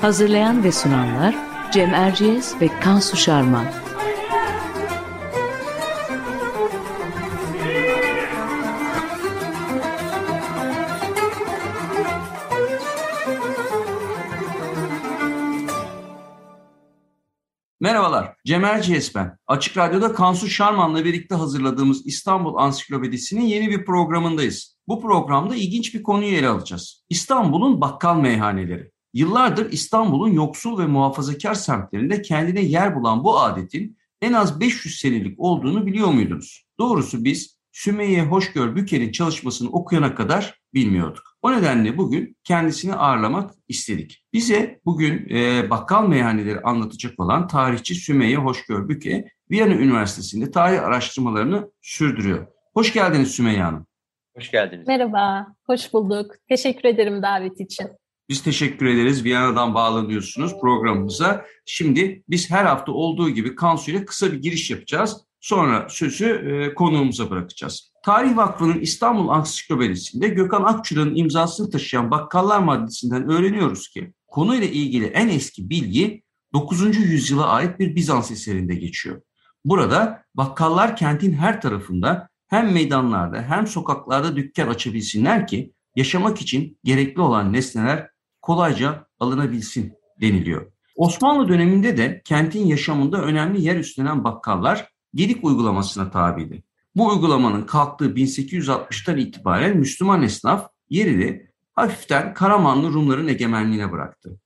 Hazırlayan ve sunanlar Cem Erciyes ve Kansu Şarman. Merhabalar, Cem Erciyes ben. Açık Radyo'da Kansu Şarman'la birlikte hazırladığımız İstanbul Ansiklopedisi'nin yeni bir programındayız. Bu programda ilginç bir konuyu ele alacağız. İstanbul'un bakkal meyhaneleri. Yıllardır İstanbul'un yoksul ve muhafazakar semtlerinde kendine yer bulan bu adetin en az 500 senelik olduğunu biliyor muydunuz? Doğrusu biz Sümeyye Hoşgör Büker'in çalışmasını okuyana kadar bilmiyorduk. O nedenle bugün kendisini ağırlamak istedik. Bize bugün e, bakkal meyhaneleri anlatacak olan tarihçi Sümeyye Hoşgör Büke, Viyana Üniversitesi'nde tarih araştırmalarını sürdürüyor. Hoş geldiniz Sümeyye Hanım. Hoş geldiniz. Merhaba, hoş bulduk. Teşekkür ederim davet için. Biz teşekkür ederiz. Viyana'dan bağlanıyorsunuz programımıza. Şimdi biz her hafta olduğu gibi Kansu ile kısa bir giriş yapacağız. Sonra sözü e, konuğumuza bırakacağız. Tarih Vakfı'nın İstanbul Ansiklopedisi'nde Gökhan Akçura'nın imzasını taşıyan bakkallar maddesinden öğreniyoruz ki konuyla ilgili en eski bilgi 9. yüzyıla ait bir Bizans eserinde geçiyor. Burada bakkallar kentin her tarafında hem meydanlarda hem sokaklarda dükkan açabilsinler ki yaşamak için gerekli olan nesneler kolayca alınabilsin deniliyor. Osmanlı döneminde de kentin yaşamında önemli yer üstlenen bakkallar Gedik uygulamasına tabiydi. Bu uygulamanın kalktığı 1860'tan itibaren Müslüman esnaf yerini hafiften Karamanlı Rumların egemenliğine bıraktı.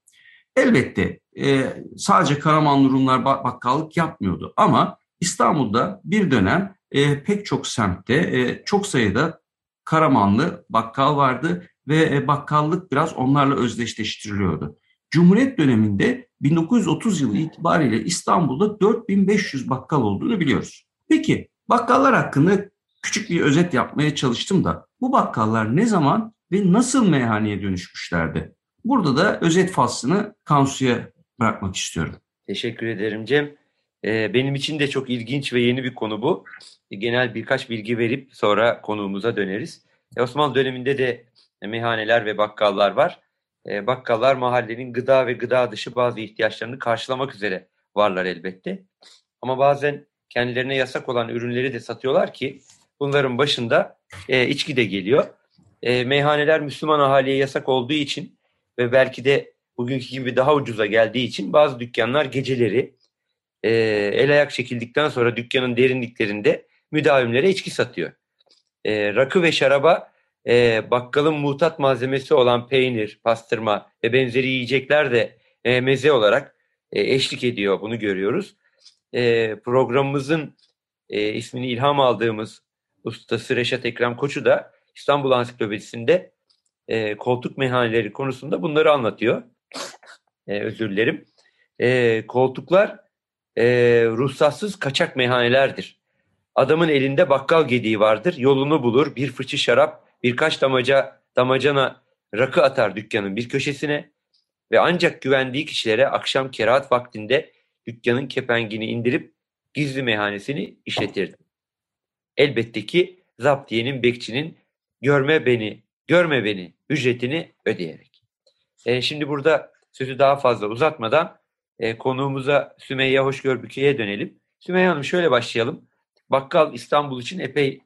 Elbette e, sadece Karamanlı Rumlar bakkallık yapmıyordu ama İstanbul'da bir dönem e, pek çok semtte e, çok sayıda Karamanlı bakkal vardı ve e, bakkallık biraz onlarla özdeşleştiriliyordu. Cumhuriyet döneminde 1930 yılı itibariyle İstanbul'da 4500 bakkal olduğunu biliyoruz. Peki bakkallar hakkında küçük bir özet yapmaya çalıştım da bu bakkallar ne zaman ve nasıl meyhaneye dönüşmüşlerdi? Burada da özet faslını Kansu'ya bırakmak istiyorum. Teşekkür ederim Cem. Ee, benim için de çok ilginç ve yeni bir konu bu. Genel birkaç bilgi verip sonra konuğumuza döneriz. E, Osmanlı döneminde de meyhaneler ve bakkallar var. E, bakkallar mahallenin gıda ve gıda dışı bazı ihtiyaçlarını karşılamak üzere varlar elbette. Ama bazen kendilerine yasak olan ürünleri de satıyorlar ki bunların başında e, içki de geliyor. E, meyhaneler Müslüman ahaliye yasak olduğu için ve belki de bugünkü gibi daha ucuza geldiği için bazı dükkanlar geceleri e, el ayak çekildikten sonra dükkanın derinliklerinde müdavimlere içki satıyor. E, rakı ve şaraba e, bakkalın muhtat malzemesi olan peynir, pastırma ve benzeri yiyecekler de e, meze olarak e, eşlik ediyor. Bunu görüyoruz. E, programımızın e, ismini ilham aldığımız ustası Reşat Ekrem Koçu da İstanbul Ansiklopedisi'nde e, koltuk meyhaneleri konusunda bunları anlatıyor. E, özür dilerim. E, koltuklar e, ruhsatsız kaçak meyhanelerdir. Adamın elinde bakkal gediği vardır. Yolunu bulur. Bir fıçı şarap birkaç damaca, damacana rakı atar dükkanın bir köşesine ve ancak güvendiği kişilere akşam kerahat vaktinde dükkanın kepengini indirip gizli meyhanesini işletirdi. Elbette ki zaptiyenin bekçinin görme beni, görme beni ücretini ödeyerek. E, şimdi burada sözü daha fazla uzatmadan e, konuğumuza Sümeyye Hoşgörbüke'ye dönelim. Sümeyye Hanım şöyle başlayalım. Bakkal İstanbul için epey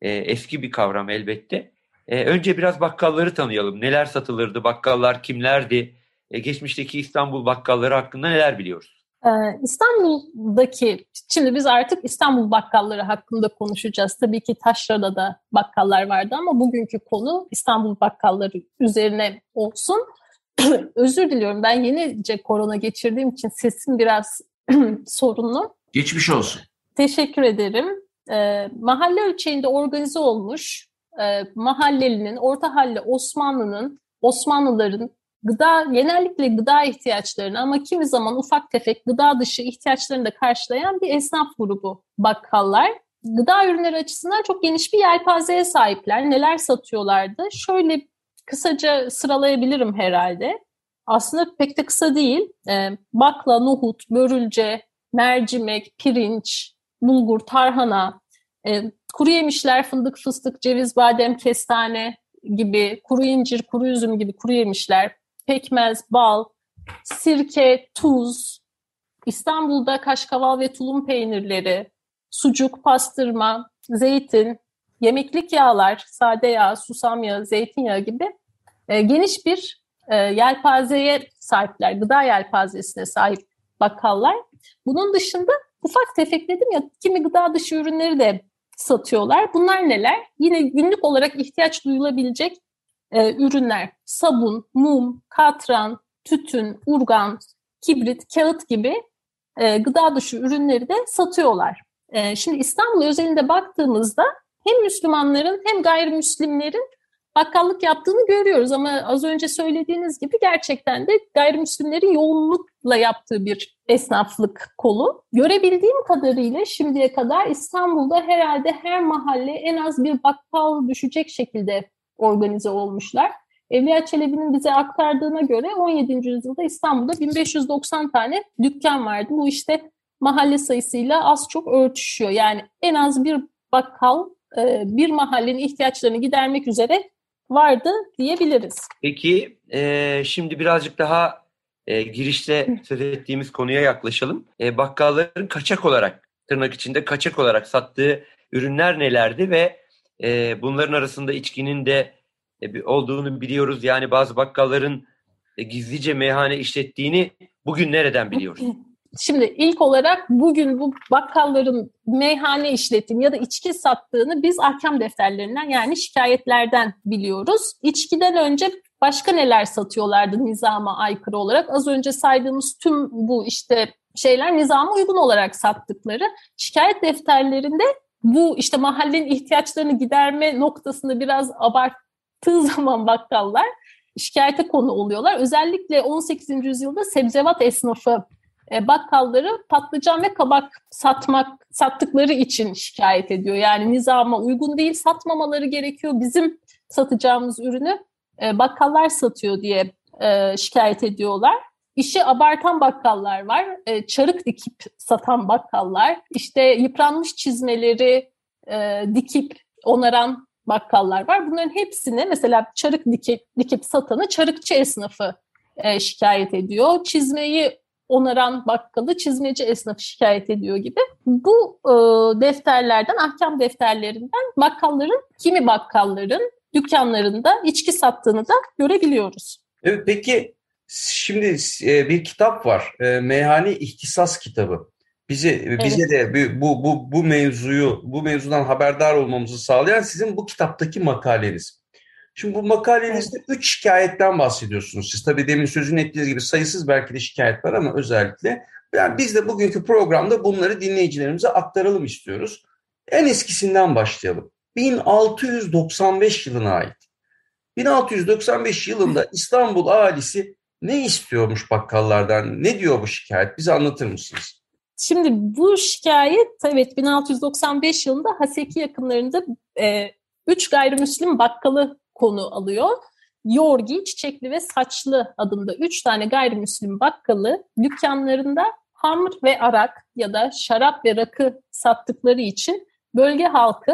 e, eski bir kavram elbette. E, önce biraz bakkalları tanıyalım. Neler satılırdı, bakkallar kimlerdi, e, geçmişteki İstanbul bakkalları hakkında neler biliyoruz? Ee, İstanbul'daki, şimdi biz artık İstanbul bakkalları hakkında konuşacağız. Tabii ki Taşra'da da bakkallar vardı ama bugünkü konu İstanbul bakkalları üzerine olsun. Özür diliyorum ben yenice korona geçirdiğim için sesim biraz sorunlu. Geçmiş olsun. Teşekkür ederim. Ee, mahalle ölçeğinde organize olmuş e, mahallelinin, orta halli Osmanlı'nın, Osmanlıların gıda genellikle gıda ihtiyaçlarını ama kimi zaman ufak tefek gıda dışı ihtiyaçlarını da karşılayan bir esnaf grubu bakkallar. Gıda ürünleri açısından çok geniş bir yelpazeye sahipler. Neler satıyorlardı? Şöyle kısaca sıralayabilirim herhalde. Aslında pek de kısa değil. E, bakla, nohut, börülce, mercimek, pirinç, bulgur, tarhana, e, kuru yemişler, fındık, fıstık, ceviz, badem, kestane gibi, kuru incir, kuru üzüm gibi kuru yemişler, pekmez, bal, sirke, tuz, İstanbul'da kaşkaval ve tulum peynirleri, sucuk, pastırma, zeytin, yemeklik yağlar, sade yağ, susam yağı, zeytinyağı gibi e, geniş bir e, yelpazeye sahipler, gıda yelpazesine sahip bakkallar. Bunun dışında ufak tefek dedim ya kimi gıda dışı ürünleri de satıyorlar. Bunlar neler? Yine günlük olarak ihtiyaç duyulabilecek e, ürünler. Sabun, mum, katran, tütün, urgan, kibrit, kağıt gibi e, gıda dışı ürünleri de satıyorlar. E, şimdi İstanbul özelinde baktığımızda hem Müslümanların hem gayrimüslimlerin bakkallık yaptığını görüyoruz ama az önce söylediğiniz gibi gerçekten de gayrimüslimlerin yoğunlukla yaptığı bir esnaflık kolu. Görebildiğim kadarıyla şimdiye kadar İstanbul'da herhalde her mahalle en az bir bakkal düşecek şekilde organize olmuşlar. Evliya Çelebi'nin bize aktardığına göre 17. yüzyılda İstanbul'da 1590 tane dükkan vardı. Bu işte mahalle sayısıyla az çok örtüşüyor. Yani en az bir bakkal e, bir mahallenin ihtiyaçlarını gidermek üzere vardı diyebiliriz. Peki e, şimdi birazcık daha e, girişte söz ettiğimiz konuya yaklaşalım. E, bakkalların kaçak olarak tırnak içinde kaçak olarak sattığı ürünler nelerdi ve e, bunların arasında içkinin de e, olduğunu biliyoruz. Yani bazı bakkalların e, gizlice meyhane işlettiğini bugün nereden biliyoruz? Şimdi ilk olarak bugün bu bakkalların meyhane işlettiğini ya da içki sattığını biz ahkam defterlerinden yani şikayetlerden biliyoruz. İçkiden önce başka neler satıyorlardı nizama aykırı olarak? Az önce saydığımız tüm bu işte şeyler nizama uygun olarak sattıkları. Şikayet defterlerinde bu işte mahallenin ihtiyaçlarını giderme noktasında biraz abarttığı zaman bakkallar şikayete konu oluyorlar. Özellikle 18. yüzyılda sebzevat esnafı e, bakkalları patlıcan ve kabak satmak sattıkları için şikayet ediyor. Yani nizama uygun değil, satmamaları gerekiyor. Bizim satacağımız ürünü e, bakkallar satıyor diye e, şikayet ediyorlar. İşi abartan bakkallar var, e, çarık dikip satan bakkallar, işte yıpranmış çizmeleri dikip onaran bakkallar var. Bunların hepsini mesela çarık dikip, dikip satanı çarıkçı esnafı şikayet ediyor. Çizmeyi onaran bakkalı çizmeci esnafı şikayet ediyor gibi. Bu defterlerden, ahkam defterlerinden bakkalların, kimi bakkalların dükkanlarında içki sattığını da görebiliyoruz. Evet, peki şimdi e, bir kitap var. E, Meyhane İhtisas kitabı. Bizi bize evet. de bu bu bu mevzuyu bu mevzudan haberdar olmamızı sağlayan sizin bu kitaptaki makaleniz. Şimdi bu makalenizde evet. üç şikayetten bahsediyorsunuz. Siz tabii demin sözünü ettiğiniz gibi sayısız belki de şikayet var ama özellikle yani biz de bugünkü programda bunları dinleyicilerimize aktaralım istiyoruz. En eskisinden başlayalım. 1695 yılına ait. 1695 yılında İstanbul ahalisi ne istiyormuş bakkallardan? Ne diyor bu şikayet? Bize anlatır mısınız? Şimdi bu şikayet evet 1695 yılında Haseki yakınlarında e, üç gayrimüslim bakkalı konu alıyor. Yorgi, Çiçekli ve Saçlı adında üç tane gayrimüslim bakkalı dükkanlarında hamr ve arak ya da şarap ve rakı sattıkları için bölge halkı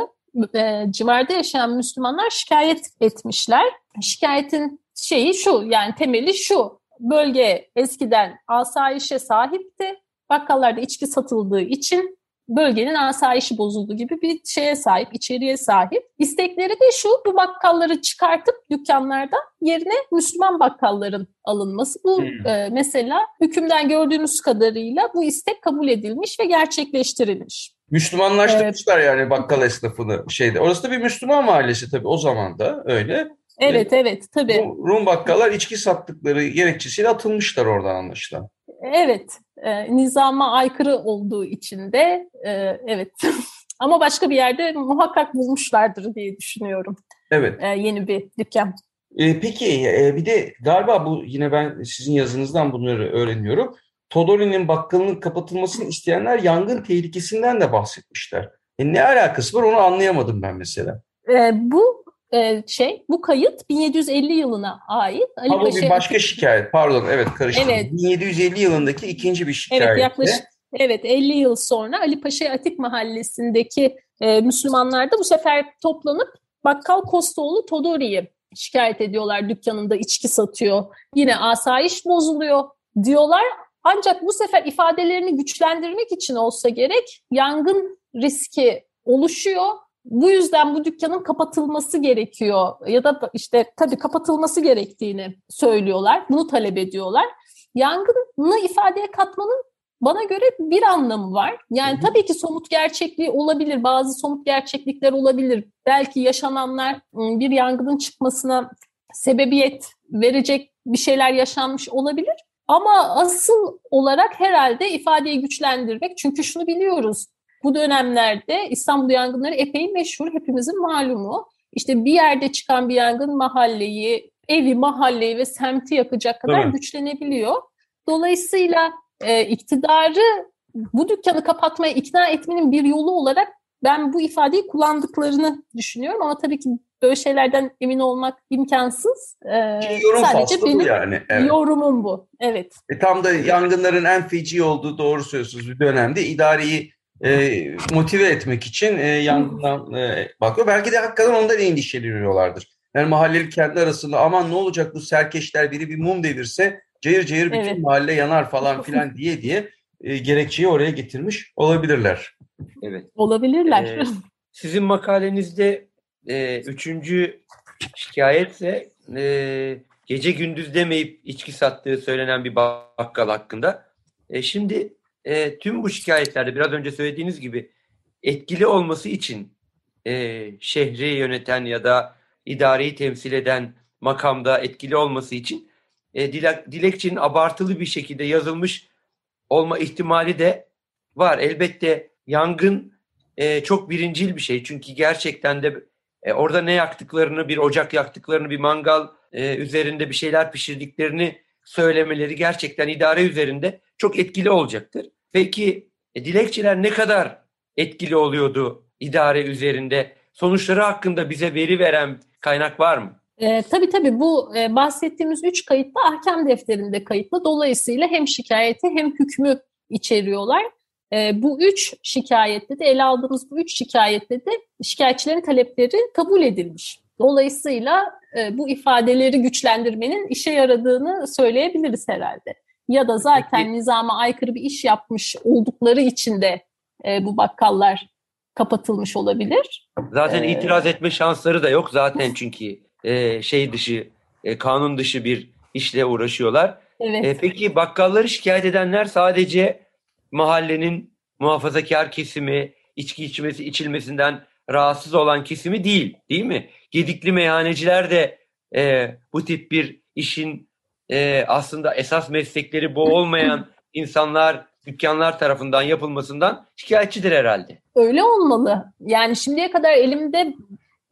e, civarda yaşayan Müslümanlar şikayet etmişler. Şikayetin şeyi şu yani temeli şu bölge eskiden asayişe sahipti. Bakkallarda içki satıldığı için bölgenin asayişi bozuldu gibi bir şeye sahip, içeriye sahip. İstekleri de şu, bu bakkalları çıkartıp dükkanlarda yerine Müslüman bakkalların alınması. Bu hmm. e, mesela hükümden gördüğünüz kadarıyla bu istek kabul edilmiş ve gerçekleştirilmiş. Müslümanlaştırmışlar evet. yani bakkal esnafını şeyde. Orası da bir Müslüman mahallesi tabii o zaman da öyle. Evet, evet tabii. Rum bakkallar içki sattıkları gerekçesiyle atılmışlar oradan anlaşılan. Evet, e, nizama aykırı olduğu için de e, evet. Ama başka bir yerde muhakkak bulmuşlardır diye düşünüyorum. Evet. E, yeni bir dükkan. E, peki e, bir de galiba bu yine ben sizin yazınızdan bunları öğreniyorum. Todori'nin bakkalının kapatılmasını isteyenler yangın tehlikesinden de bahsetmişler. E, ne alakası var onu anlayamadım ben mesela. E, bu e, şey bu kayıt 1750 yılına ait. Ali ha, bu bir başka şikayet. Pardon evet karıştırdım. Evet. 1750 yılındaki ikinci bir şikayet. Evet yaklaşık evet 50 yıl sonra Ali Paşa Atik Mahallesi'ndeki e, Müslümanlar da bu sefer toplanıp Bakkal Kostoğlu Todori'yi şikayet ediyorlar dükkanında içki satıyor. Yine asayiş bozuluyor diyorlar. Ancak bu sefer ifadelerini güçlendirmek için olsa gerek yangın riski oluşuyor. Bu yüzden bu dükkanın kapatılması gerekiyor ya da işte tabii kapatılması gerektiğini söylüyorlar. Bunu talep ediyorlar. Yangını ifadeye katmanın bana göre bir anlamı var. Yani tabii ki somut gerçekliği olabilir, bazı somut gerçeklikler olabilir. Belki yaşananlar ıı, bir yangının çıkmasına sebebiyet verecek bir şeyler yaşanmış olabilir. Ama asıl olarak herhalde ifadeyi güçlendirmek. Çünkü şunu biliyoruz. Bu dönemlerde İstanbul yangınları epey meşhur, hepimizin malumu. İşte bir yerde çıkan bir yangın mahalleyi, evi, mahalleyi ve semti yakacak kadar evet. güçlenebiliyor. Dolayısıyla e, iktidarı bu dükkanı kapatmaya ikna etmenin bir yolu olarak ben bu ifadeyi kullandıklarını düşünüyorum ama tabii ki böyle şeylerden emin olmak imkansız. Ee, Yorum sadece benim yani. Evet. yorumum bu. Evet. E, tam da yangınların en feci olduğu doğru söylüyorsunuz bir dönemde idareyi e, motive etmek için e, yangından e, bakıyor. Belki de hakikaten ondan endişeleniyorlardır. Yani mahalleli kendi arasında aman ne olacak bu serkeşler biri bir mum devirse cayır cayır bütün evet. mahalle yanar falan filan diye diye e, gerekçeyi oraya getirmiş olabilirler. Evet. Olabilirler. Ee, sizin makalenizde e, üçüncü şikayetse e, gece gündüz demeyip içki sattığı söylenen bir bakkal hakkında. E, şimdi e, tüm bu şikayetlerde biraz önce söylediğiniz gibi etkili olması için e, şehri yöneten ya da idareyi temsil eden makamda etkili olması için e, dilek, dilekçenin abartılı bir şekilde yazılmış olma ihtimali de var. Elbette yangın e, çok birincil bir şey. Çünkü gerçekten de e, orada ne yaktıklarını, bir ocak yaktıklarını, bir mangal e, üzerinde bir şeyler pişirdiklerini söylemeleri gerçekten idare üzerinde çok etkili olacaktır. Peki e, dilekçeler ne kadar etkili oluyordu idare üzerinde? Sonuçları hakkında bize veri veren kaynak var mı? E, tabii tabii bu e, bahsettiğimiz üç kayıt da ahkam defterinde kayıtlı. Dolayısıyla hem şikayeti hem hükmü içeriyorlar. E, bu üç şikayette de ele aldığımız bu üç şikayette de şikayetçilerin talepleri kabul edilmiş. Dolayısıyla e, bu ifadeleri güçlendirmenin işe yaradığını söyleyebiliriz herhalde. Ya da zaten Peki. nizama aykırı bir iş yapmış oldukları için de e, bu bakkallar kapatılmış olabilir. Zaten ee, itiraz etme şansları da yok zaten çünkü e, şey dışı, e, kanun dışı bir işle uğraşıyorlar. Evet. E, peki bakkalları şikayet edenler sadece mahallenin muhafazakar kesimi, içki içmesi içilmesinden rahatsız olan kesimi değil, değil mi? Gedikli meyhaneciler de e, bu tip bir işin e, aslında esas meslekleri bu olmayan insanlar, dükkanlar tarafından yapılmasından şikayetçidir herhalde. Öyle olmalı. Yani şimdiye kadar elimde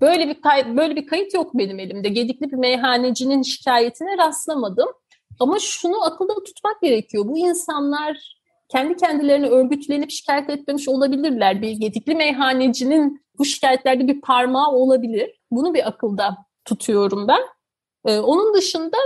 böyle bir kay- böyle bir kayıt yok benim elimde. Gedikli bir meyhanecinin şikayetine rastlamadım. Ama şunu akılda tutmak gerekiyor. Bu insanlar kendi kendilerini örgütlenip şikayet etmemiş olabilirler. Bir gedikli meyhanecinin bu şikayetlerde bir parmağı olabilir. Bunu bir akılda tutuyorum ben. Ee, onun dışında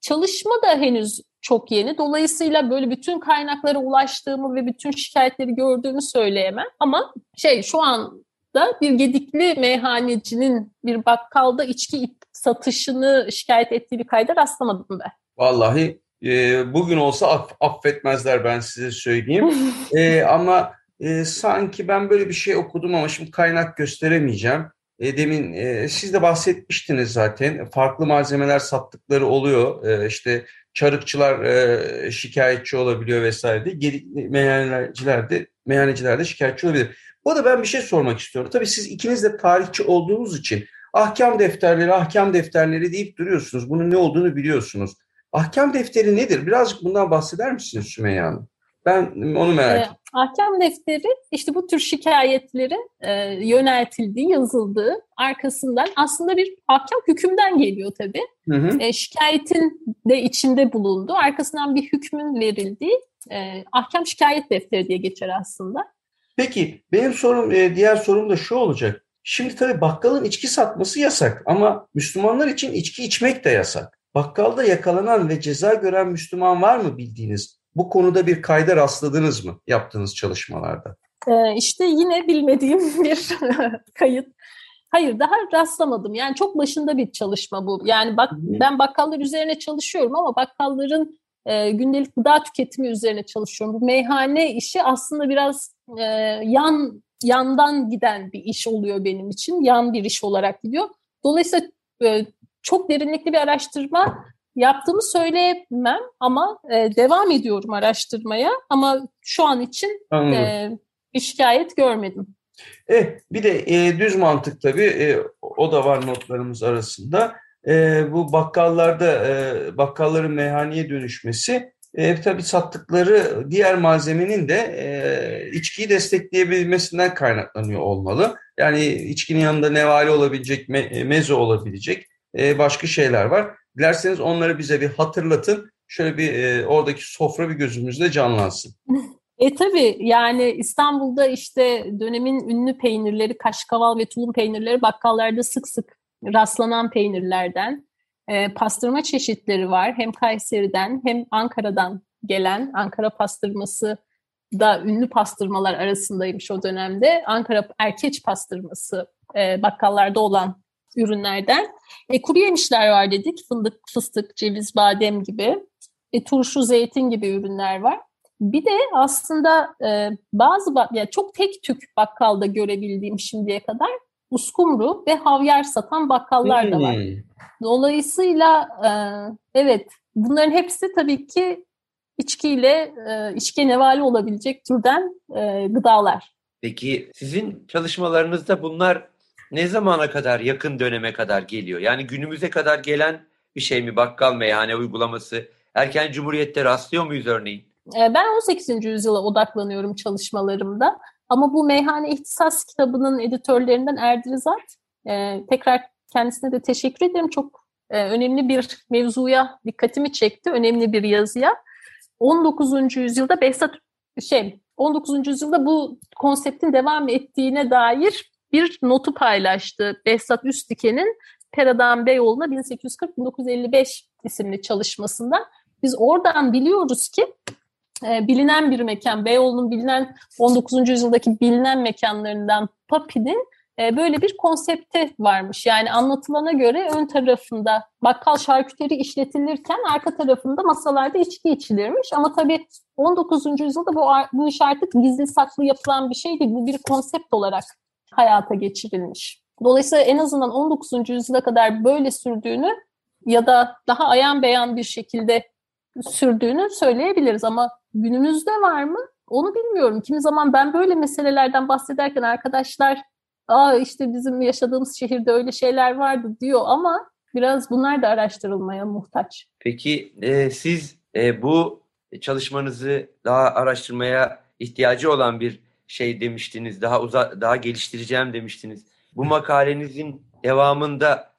çalışma da henüz çok yeni. Dolayısıyla böyle bütün kaynaklara ulaştığımı ve bütün şikayetleri gördüğümü söyleyemem. Ama şey şu anda bir gedikli meyhanecinin bir bakkalda içki satışını şikayet ettiği bir kayda rastlamadım ben. Vallahi e, bugün olsa aff affetmezler ben size söyleyeyim. e, ama e, sanki ben böyle bir şey okudum ama şimdi kaynak gösteremeyeceğim. E, demin e, siz de bahsetmiştiniz zaten. Farklı malzemeler sattıkları oluyor. E, işte çarıkçılar e, şikayetçi olabiliyor vesaire de. Meyhaneciler de, meyhaneciler de şikayetçi olabilir. Bu da ben bir şey sormak istiyorum. Tabii siz ikiniz de tarihçi olduğunuz için ahkam defterleri, ahkam defterleri deyip duruyorsunuz. Bunun ne olduğunu biliyorsunuz. Ahkam defteri nedir? Birazcık bundan bahseder misiniz Sümeyye Hanım? Ben onu merak ettim. E, ahkam defteri işte bu tür şikayetlerin e, yöneltildiği, yazıldığı arkasından aslında bir ahkam hükümden geliyor tabii. Hı hı. E, şikayetin de içinde bulunduğu, arkasından bir hükmün verildiği e, ahkam şikayet defteri diye geçer aslında. Peki benim sorum, e, diğer sorum da şu olacak. Şimdi tabii bakkalın içki satması yasak ama Müslümanlar için içki içmek de yasak. Bakkalda yakalanan ve ceza gören Müslüman var mı bildiğiniz? Bu konuda bir kayda rastladınız mı yaptığınız çalışmalarda? Ee, işte yine bilmediğim bir kayıt. Hayır daha rastlamadım. Yani çok başında bir çalışma bu. Yani bak ben bakkallar üzerine çalışıyorum ama bakkalların e, gündelik gıda tüketimi üzerine çalışıyorum. Bu meyhane işi aslında biraz e, yan yandan giden bir iş oluyor benim için. Yan bir iş olarak gidiyor. Dolayısıyla e, çok derinlikli bir araştırma yaptığımı söyleyemem ama e, devam ediyorum araştırmaya. Ama şu an için e, bir şikayet görmedim. E, bir de e, düz mantık tabii e, o da var notlarımız arasında. E, bu bakkallarda e, bakkalların meyhaneye dönüşmesi e, tabii sattıkları diğer malzemenin de e, içkiyi destekleyebilmesinden kaynaklanıyor olmalı. Yani içkinin yanında nevali olabilecek, me, e, meze olabilecek e, başka şeyler var. Dilerseniz onları bize bir hatırlatın. Şöyle bir e, oradaki sofra bir gözümüzde canlansın. E tabii yani İstanbul'da işte dönemin ünlü peynirleri, kaşkaval ve tulum peynirleri bakkallarda sık sık rastlanan peynirlerden. E, pastırma çeşitleri var. Hem Kayseri'den hem Ankara'dan gelen Ankara pastırması da ünlü pastırmalar arasındaymış o dönemde. Ankara erkeç pastırması e, bakkallarda olan ürünlerden. E, kuru yemişler var dedik. Fındık, fıstık, ceviz, badem gibi. E, turşu, zeytin gibi ürünler var. Bir de aslında e, bazı yani çok tek tük bakkalda görebildiğim şimdiye kadar uskumru ve havyar satan bakkallar da var. Hmm. Dolayısıyla e, evet bunların hepsi tabii ki içkiyle e, içkiye nevali olabilecek türden e, gıdalar. Peki sizin çalışmalarınızda bunlar ne zamana kadar, yakın döneme kadar geliyor? Yani günümüze kadar gelen bir şey mi bakkal meyhane uygulaması? Erken Cumhuriyet'te rastlıyor muyuz örneğin? Ee, ben 18. yüzyıla odaklanıyorum çalışmalarımda. Ama bu Meyhane İhtisas kitabının editörlerinden Erdirizat, e, tekrar kendisine de teşekkür ederim. Çok e, önemli bir mevzuya dikkatimi çekti, önemli bir yazıya. 19. yüzyılda Behzat şey 19. yüzyılda bu konseptin devam ettiğine dair bir notu paylaştı Behzat Üstdiken'in Peradan Beyoğlu'na 1840-1955 isimli çalışmasında. Biz oradan biliyoruz ki e, bilinen bir mekan, Beyoğlu'nun bilinen 19. yüzyıldaki bilinen mekanlarından Papi'nin e, böyle bir konsepte varmış. Yani anlatılana göre ön tarafında bakkal şarküteri işletilirken arka tarafında masalarda içki içilirmiş. Ama tabii 19. yüzyılda bu, bu iş artık gizli saklı yapılan bir şey değil. Bu bir konsept olarak hayata geçirilmiş. Dolayısıyla en azından 19. yüzyıla kadar böyle sürdüğünü ya da daha ayan beyan bir şekilde sürdüğünü söyleyebiliriz ama günümüzde var mı? Onu bilmiyorum. Kimi zaman ben böyle meselelerden bahsederken arkadaşlar Aa işte bizim yaşadığımız şehirde öyle şeyler vardı diyor ama biraz bunlar da araştırılmaya muhtaç. Peki e, siz e, bu çalışmanızı daha araştırmaya ihtiyacı olan bir şey demiştiniz. Daha uza daha geliştireceğim demiştiniz. Bu makalenizin devamında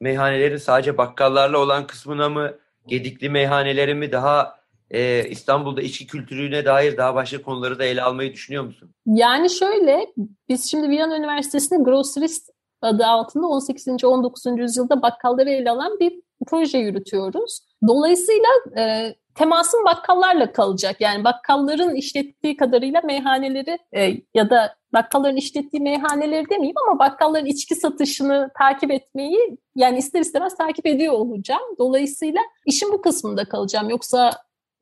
meyhanelerin sadece bakkallarla olan kısmına mı, gedikli meyhaneleri mi daha e, İstanbul'da içki kültürüne dair daha başka konuları da ele almayı düşünüyor musun? Yani şöyle, biz şimdi Viyana Üniversitesi'nde Grocerist adı altında 18. 19. yüzyılda bakkalları ele alan bir proje yürütüyoruz. Dolayısıyla e, temasın bakkallarla kalacak. Yani bakkalların işlettiği kadarıyla meyhaneleri e, ya da bakkalların işlettiği meyhaneleri demeyeyim ama bakkalların içki satışını takip etmeyi yani ister istemez takip ediyor olacağım. Dolayısıyla işin bu kısmında kalacağım. Yoksa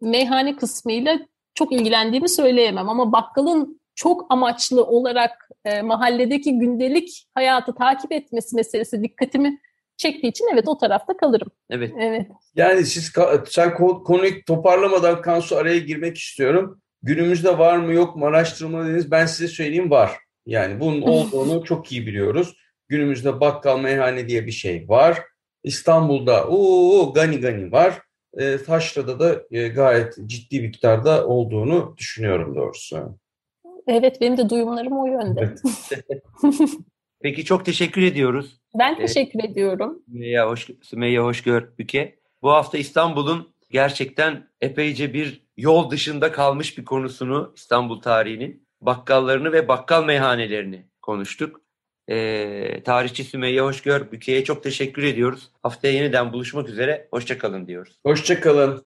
meyhane kısmıyla çok ilgilendiğimi söyleyemem ama bakkalın çok amaçlı olarak e, mahalledeki gündelik hayatı takip etmesi meselesi dikkatimi çektiği için evet o tarafta kalırım. Evet. Evet. Yani siz sen konuyu toparlamadan Kansu araya girmek istiyorum. Günümüzde var mı yok mu araştırmalıyız. Ben size söyleyeyim var. Yani bunun olduğunu çok iyi biliyoruz. Günümüzde bakkal meyhane diye bir şey var. İstanbul'da o gani gani var. e, taşrada da e, gayet ciddi miktarda olduğunu düşünüyorum doğrusu. Evet benim de duyumlarım o yönde. Peki çok teşekkür ediyoruz. Ben teşekkür ediyorum. Sümeyye, hoş, Sümeyye Hoşgör Büke. Bu hafta İstanbul'un gerçekten epeyce bir yol dışında kalmış bir konusunu İstanbul tarihinin bakkallarını ve bakkal meyhanelerini konuştuk. Ee, tarihçi Sümeyye Hoşgör Büke'ye çok teşekkür ediyoruz. Haftaya yeniden buluşmak üzere. Hoşçakalın diyoruz. Hoşçakalın.